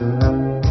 Música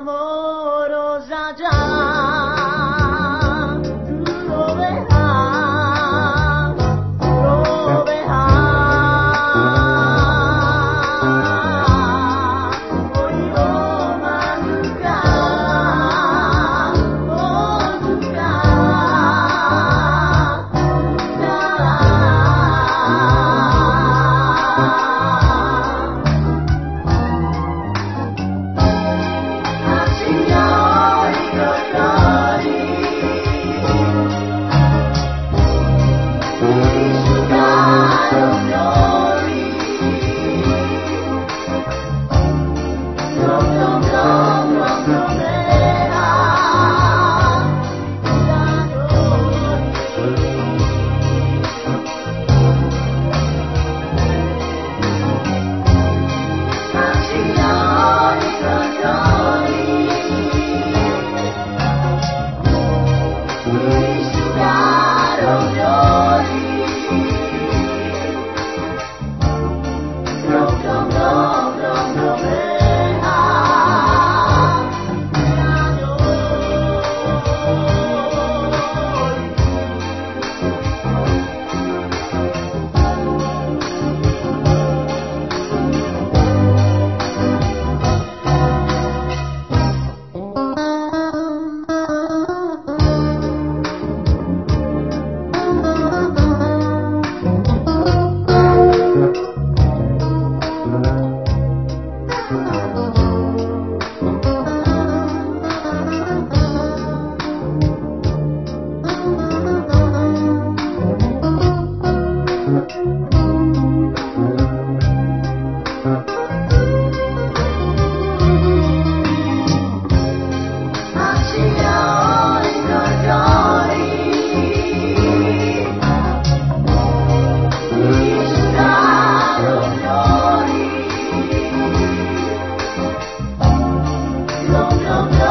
amor. no, no, no.